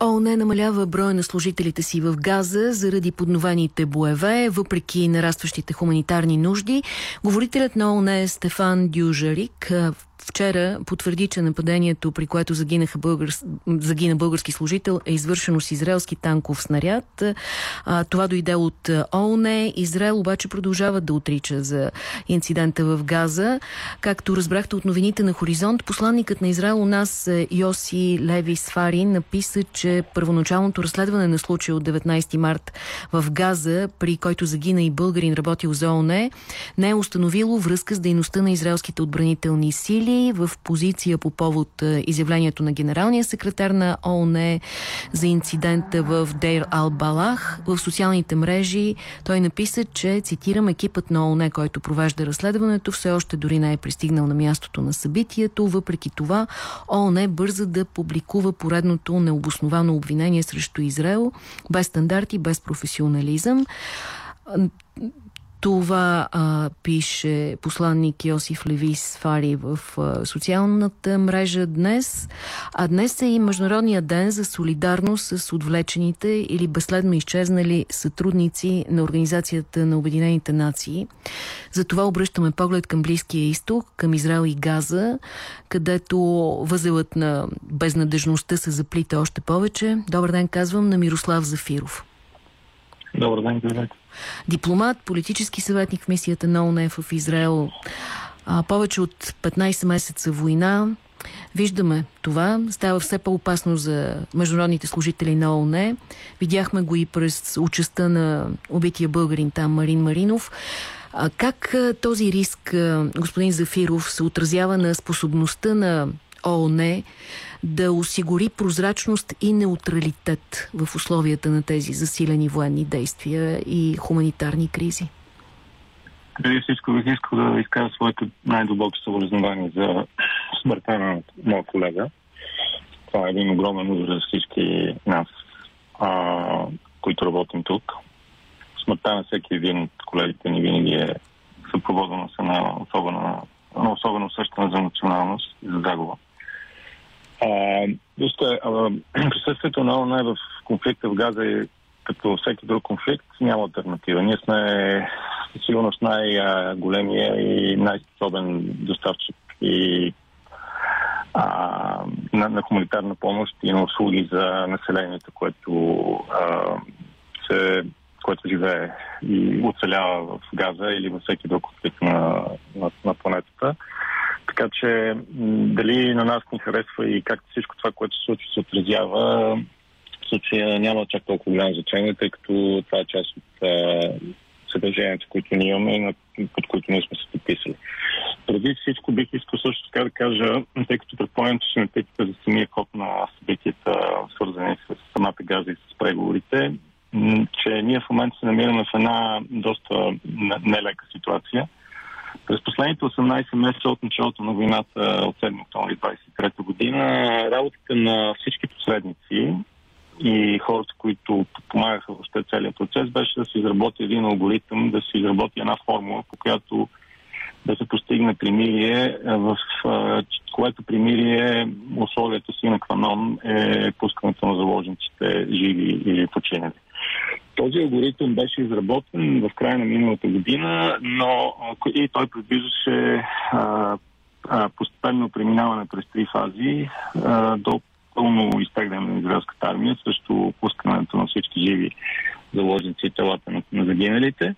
ООН намалява броя на служителите си в Газа заради подновените боеве, въпреки нарастващите хуманитарни нужди. Говорителят на ООН Стефан Дюжарик вчера потвърди, че нападението, при което загинаха българ... загина български служител, е извършено с израелски танков снаряд. А, това дойде от ООН. Израел обаче продължава да отрича за инцидента в Газа. Както разбрахте от новините на Хоризонт, посланникът на Израел у нас Йоси Леви Сфари написа, че първоначалното разследване на случая от 19 март в Газа, при който загина и българин работил за ООН, не е установило връзка с дейността на израелските отбранителни сили в позиция по повод е, изявлението на генералния секретар на ООН за инцидента в Дейр Ал-Балах. В социалните мрежи той написа, че, цитирам, екипът на ООН, който провежда разследването, все още дори не е пристигнал на мястото на събитието. Въпреки това, ООН бърза да публикува поредното необосновано обвинение срещу Израел, без стандарти, без професионализъм. Това а, пише посланник Йосиф Левис Фари в а, социалната мрежа днес. А днес е и Международния ден за солидарност с отвлечените или безследно изчезнали сътрудници на Организацията на Обединените нации. Затова обръщаме поглед към Близкия изток, към Израел и Газа, където възелът на безнадежността се заплита още повече. Добър ден, казвам на Мирослав Зафиров. Добър ден, здравейте. Дипломат, политически съветник в мисията на ОНЕ в Израел. А, повече от 15 месеца война. Виждаме това. Става все по-опасно за международните служители на ООН. Видяхме го и през участта на убития българин там, Марин Маринов. А как този риск, господин Зафиров, се отразява на способността на ООН да осигури прозрачност и неутралитет в условията на тези засилени военни действия и хуманитарни кризи? Преди всичко бих искал да изкажа своите най-дълбоки съболезнования за смъртта на моя колега. Това е един огромен удар за всички нас, а, които работим тук. Смъртта на всеки един от колегите ни винаги е съпроводена с една особена, особено усещане за националност и за загуба. Вижте, присъствието на ОНЕ в конфликта в Газа е като всеки друг конфликт, няма альтернатива. Ние сме сигурно с най-големия и най-способен доставчик и а, на, на хуманитарна помощ и на услуги за населението, което, а, се, което живее и оцелява в Газа или във всеки друг конфликт на, на, на планетата. Така че дали на нас ни харесва и как всичко това, което се случва, се отразява, в случая няма чак толкова голямо значение, тъй като това е част от съдържанието, които ние имаме и под които ние сме се подписали. Преди всичко бих искал също така да кажа, тъй като предполагам, че ще ме питате за самия ход на събитията, свързани с самата газа и с преговорите, че ние в момента се намираме в една доста нелека ситуация – през последните 18 месеца от началото на войната от 7 октомври 23 година работата на всички посредници и хората, които помагаха въобще целият процес, беше да се изработи един алгоритъм, да се изработи една формула, по която да се постигне примирие, в което примирие условието си на Кванон е пускането на заложниците живи или починали. Този алгоритъм беше изработен в края на миналата година, но и той предвиждаше постепенно преминаване през три фази а, до пълно изтегляне на израелската армия, също пускането на всички живи заложници и телата на, на загиналите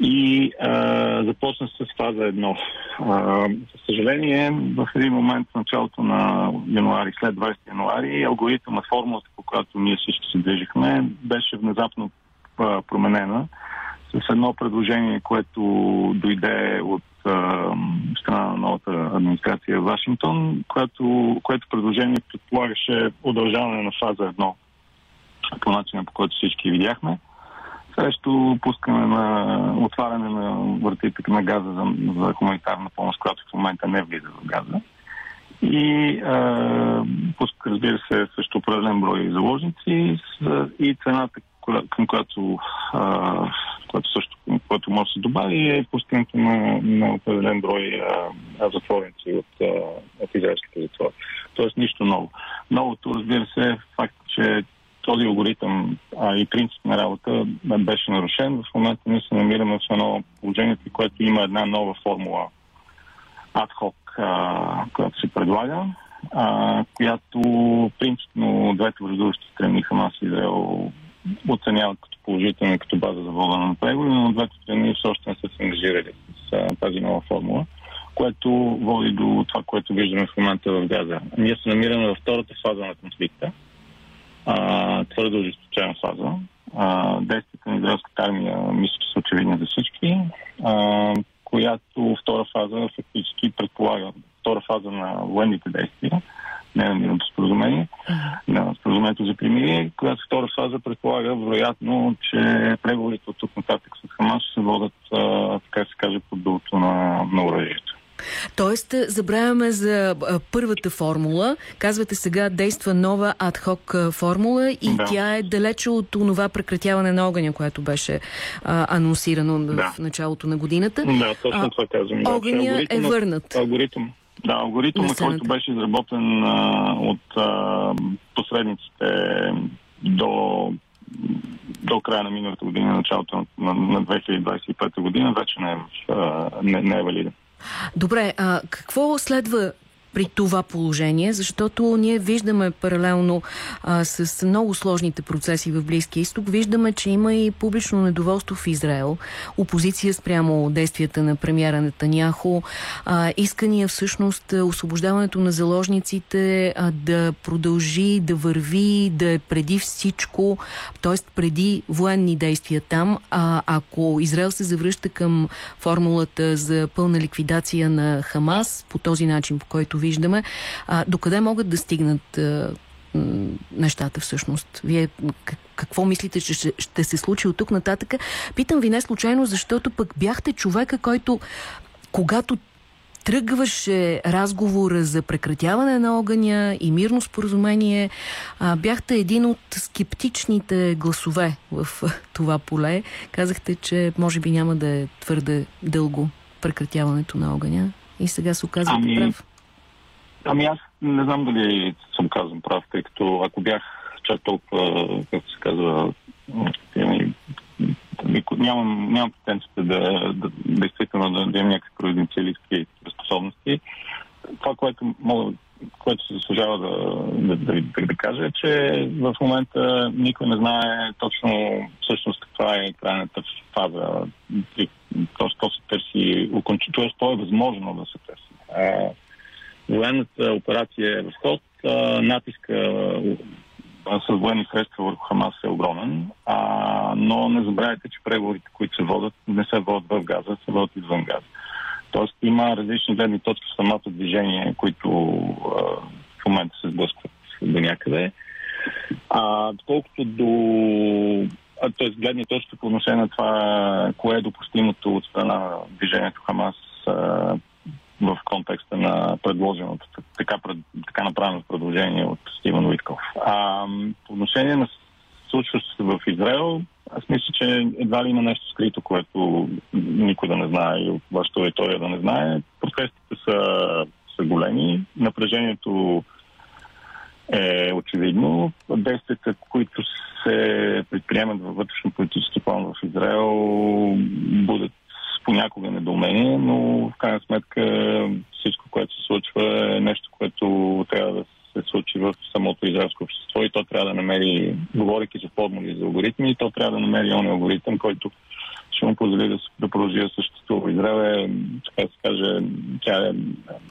и а, започна с фаза 1. А, за съжаление, в един момент в началото на януари, след 20 януари, алгоритъмът, формулата, по която ние всички се движихме, беше внезапно а, променена с едно предложение, което дойде от а, страна на новата администрация в Вашингтон, което, което предложение предполагаше удължаване на фаза 1 по начина, по който всички видяхме срещу пускане на отваряне на вратите на газа за, за хуманитарна помощ, която в момента не влиза в газа. И а, пуска, разбира се, също определен брой заложници и цената, към която, а, която също което може да се добави е пускането на, на определен брой а, затворници от, а, от израелските затвори. Тоест нищо ново. Новото, разбира се, е факт, че този алгоритъм а, и принцип на работа беше нарушен. В момента ние се намираме в едно положение, в което има една нова формула адхок, която се предлага, а, която принципно двете връждуващи страни Хамас и Израел оценяват като положително като база за водена на преговори, но двете страни все още не са се ангажирали с а, тази нова формула, което води до това, което виждаме в момента в Газа. Ние се намираме във втората фаза на конфликта, а, твърдо ожесточена фаза. А, действията на израелската армия мисля, че са очевидни за всички, а, която втора фаза фактически предполага втора фаза на военните действия, не на мирното споразумение, на споразумението за примирие, която втора фаза предполага вероятно, че преговорите от тук нататък с Хамас ще се водят, а, така се каже, под дулото на, на оръжието. Тоест, забравяме за първата формула. Казвате сега действа нова адхок формула и да. тя е далече от това прекратяване на огъня, което беше а, анонсирано да. в началото на годината. Да, точно това казвам. Огъня е върнат. Алгоритъм. Да, алгоритъм, който беше изработен а, от а, посредниците до до края на миналата година, началото на, на 2025 година, вече не е, не, не е валиден. Добре, а какво следва при това положение, защото ние виждаме паралелно а, с много сложните процеси в Близкия изток, виждаме, че има и публично недоволство в Израел, опозиция спрямо действията на премьера Нетаняхо, а, искания всъщност освобождаването на заложниците а, да продължи, да върви, да е преди всичко, т.е. преди военни действия там. А, ако Израел се завръща към формулата за пълна ликвидация на Хамас, по този начин, по който виждаме. А, докъде могат да стигнат а, нещата всъщност? Вие какво мислите, че ще, ще се случи от тук нататък? Питам ви не случайно, защото пък бяхте човека, който когато тръгваше разговора за прекратяване на огъня и мирно споразумение, а, бяхте един от скептичните гласове в това поле. Казахте, че може би няма да е твърде дълго прекратяването на огъня и сега се оказвате ами... прав. Ами аз не знам дали съм казан прав, тъй като ако бях чак толкова, както се казва, нямам, нямам потенцията да, да, действително да, да имам някакви провиденциалистки способности. Това, което мога което се заслужава да, да, да, да, да кажа е, че в момента никой не знае точно всъщност каква е крайната фаза. Тоест, то се търси окончателно, то е възможно да се търси. Военната операция е в ход. Натиска с военни средства върху Хамас е огромен, а, но не забравяйте, че преговорите, които се водят, не се водят в Газа, се водят извън Газа. Тоест има различни гледни точки в самото движение, които а, в момента се сблъскват до някъде. А, колкото до т.е. гледни точки по отношение на това, кое е допустимото от страна на движението Хамас а, в контекста на предложеното, така, така направено предложение от Стивен Уитков. А, по отношение на случващото в Израел, аз мисля, че едва ли има нещо скрито, което никой да не знае и от вашата аудитория да не знае. Протестите са, са големи, напрежението е очевидно. Действията, които се предприемат във вътрешно-политически план в Израел, будат понякога недоумение, но в крайна сметка всичко, което се случва е нещо, което трябва да се случи в самото израелско общество и то трябва да намери, говоряки за формули за алгоритми, то трябва да намери он алгоритъм, който ще му позволи да, да продължи да съществува. Израел е, така да се каже, тя е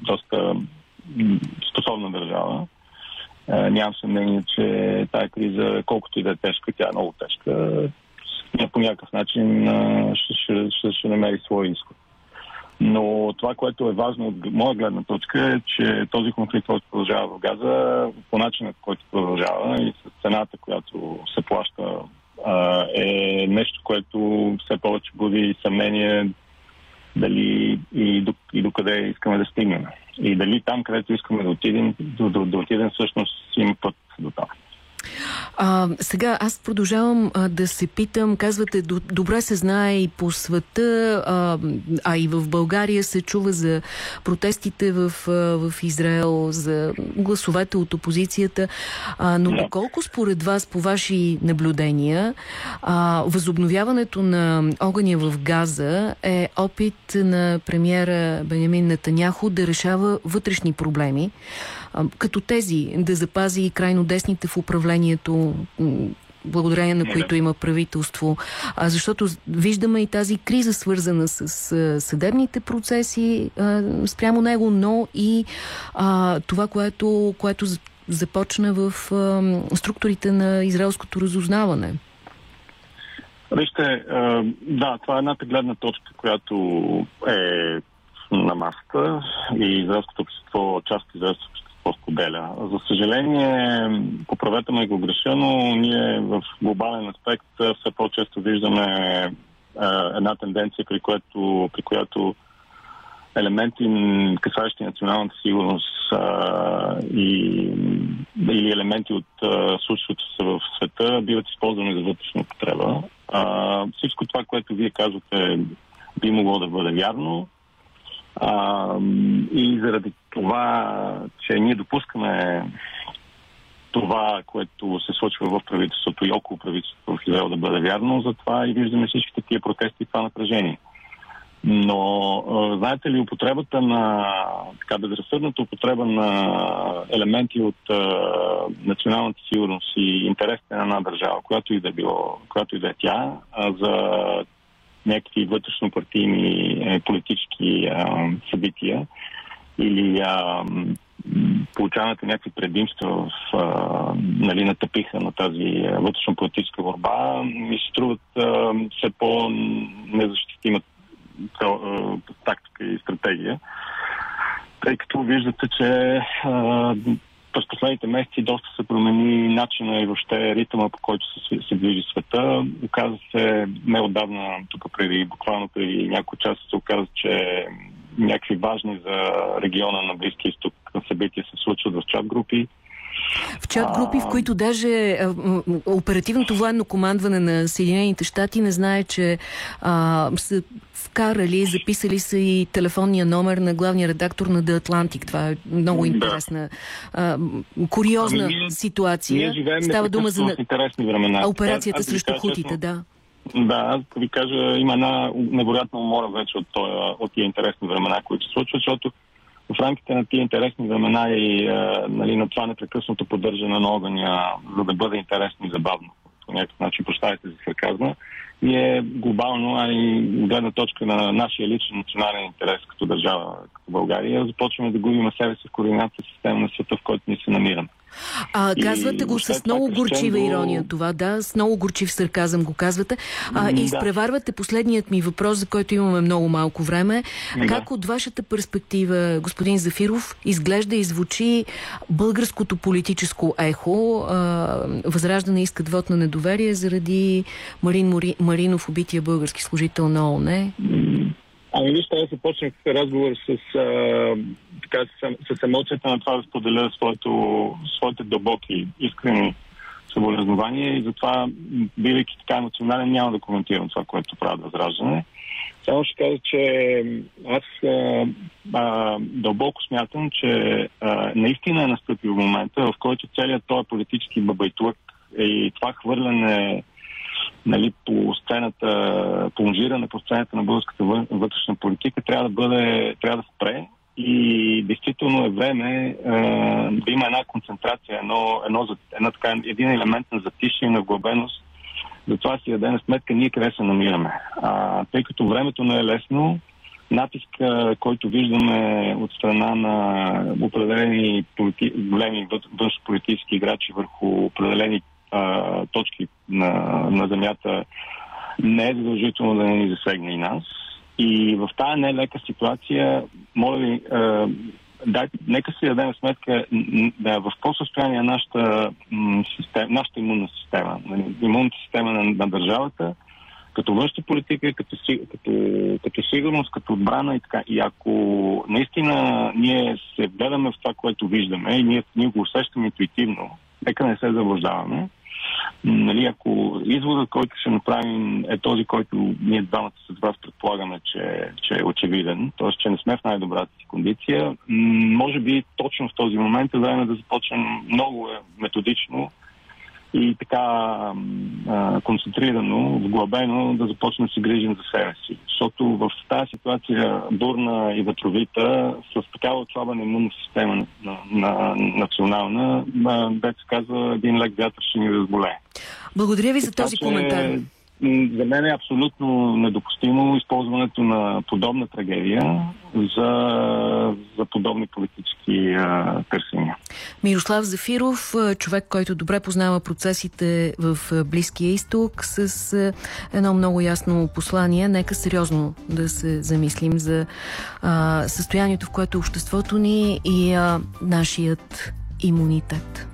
доста способна държава. Е, нямам съмнение, че тази криза, колкото и да е тежка, тя е много тежка по някакъв начин ще, ще, изход. Но това, което е важно от моя гледна точка е, че този конфликт, който продължава в Газа, по начинът, който продължава и с цената, която се плаща, е нещо, което все повече буди съмнение дали и, до, и докъде искаме да стигнем. И дали там, където искаме да отидем, да, да, да отидем всъщност има път до там. А, сега аз продължавам а, да се питам, казвате, до, добре се знае и по света, а, а и в България се чува за протестите в, а, в Израел, за гласовете от опозицията, а, но доколко според вас, по ваши наблюдения, а, възобновяването на огъня в Газа е опит на премиера Бенямин Натаняхо да решава вътрешни проблеми, като тези да запази крайно десните в управлението, благодарение на които има правителство. А, защото виждаме и тази криза, свързана с, с съдебните процеси а, спрямо него, но и а, това, което, което започна в а, структурите на израелското разузнаване. Вижте, да, това е едната гледна точка, която е на масата и израелското общество, част от израелското общество споделя. За съжаление, поправете ме го греша, но ние в глобален аспект все по-често виждаме една тенденция, при, което, при която елементи, касаещи националната сигурност а, и, или елементи от случващото се в света, биват използвани за вътрешна употреба. А, всичко това, което вие казвате, би могло да бъде вярно. А, и заради това, че ние допускаме това, което се случва в правителството и около правителството в Израел да бъде вярно, затова и виждаме всички такива протести и това напрежение. Но знаете ли, употребата на така безразсъдната употреба на елементи от а, националната сигурност и интересите на една държава, която и да, било, която и да е тя, за някакви вътрешно-партийни е, политически а, събития или а, получаването някакви предимства в а, нали, натъпиха на тази вътрешно-политическа борба, ми се струват а, все по-незащитима тактика и стратегия. Тъй като виждате, че а, през последните месеци доста се промени начина и въобще ритъма, по който се, се движи света. Оказва се неодавна, тук преди, буквално преди няколко часа се оказа, че някакви важни за региона на Близки изток събития се случват в чат групи. В чат групи, в които даже оперативното военно командване на Съединените щати не знае, че а, са вкарали, записали са и телефонния номер на главния редактор на The Atlantic. Това е много интересна, а, куриозна ами, ние, ситуация. Ние Става дума за интересни времена. операцията срещу хутите, да. Да, аз ви кажа, има една невероятна умора вече от, от тия интересни времена, които се случват, защото в рамките на тия интересни времена и а, нали, на това непрекъснато поддържане на огъня, за да бъде интересно и забавно. По някакъв начин, прощавайте за сарказма. И е глобално, а и гледна точка на нашия личен национален интерес като държава, като България, започваме да губим себе си в координация система на света, в който ни се намираме. А, казвате го с много горчива до... ирония това, да, с много горчив сарказъм го казвате. А, и изпреварвате последният ми въпрос, за който имаме много малко време. Да. Как от вашата перспектива, господин Зафиров, изглежда и звучи българското политическо ехо? А, възраждане искат вод на недоверие заради Марин Маринов, убития български служител на ООН? Ами вижте, аз започнах разговор с, а, така, с, с емоцията на това да споделя своето, своите дълбоки, искрени съболезнования и затова, бидейки така емоционален, няма да коментирам това, което правят Възраждане. Само ще кажа, че аз а, а, дълбоко смятам, че а, наистина е настъпил момента, в който целият този политически бабайтлък и това хвърляне нали, по сцената, плонжиране по сцената на българската вътрешна политика трябва да бъде, трябва да спре и действително е време а, да има една концентрация, едно, едно, една, така, един елемент на затишие и на вглъбеност. Затова си дадем сметка ние къде се намираме. А, тъй като времето не е лесно, натиска, който виждаме от страна на определени полити... големи външно-политически играчи върху определени а, точки на, на Земята не е задължително да не ни засегне и нас. И в тази нелека ситуация, моля ви, а, дай, нека си дадем сметка да, в какво състояние е нашата, система, нашата имунна система, нали, имунната система на, на държавата, като външна политика, като, като, като сигурност, като отбрана и така. И ако наистина ние се гледаме в това, което виждаме и ние, ние го усещаме интуитивно, нека не се заблуждаваме, Нали, ако изводът, който ще направим е този, който ние двамата с вас предполагаме, че, че е очевиден, т.е. че не сме в най-добрата си кондиция, може би точно в този момент е време да започнем много методично и така концентрирано, вглъбено да започнем да се грижим за себе си. Защото в тази ситуация бурна и ветровита, с такава отслабена имунна система на, на, на национална, се казва, един лек вятър ще ни разболее. Благодаря ви за този коментар за мен е абсолютно недопустимо използването на подобна трагедия за, за подобни политически а, търсения. Мирослав Зафиров, човек, който добре познава процесите в Близкия изток, с едно много ясно послание. Нека сериозно да се замислим за а, състоянието, в което обществото ни и а, нашият имунитет.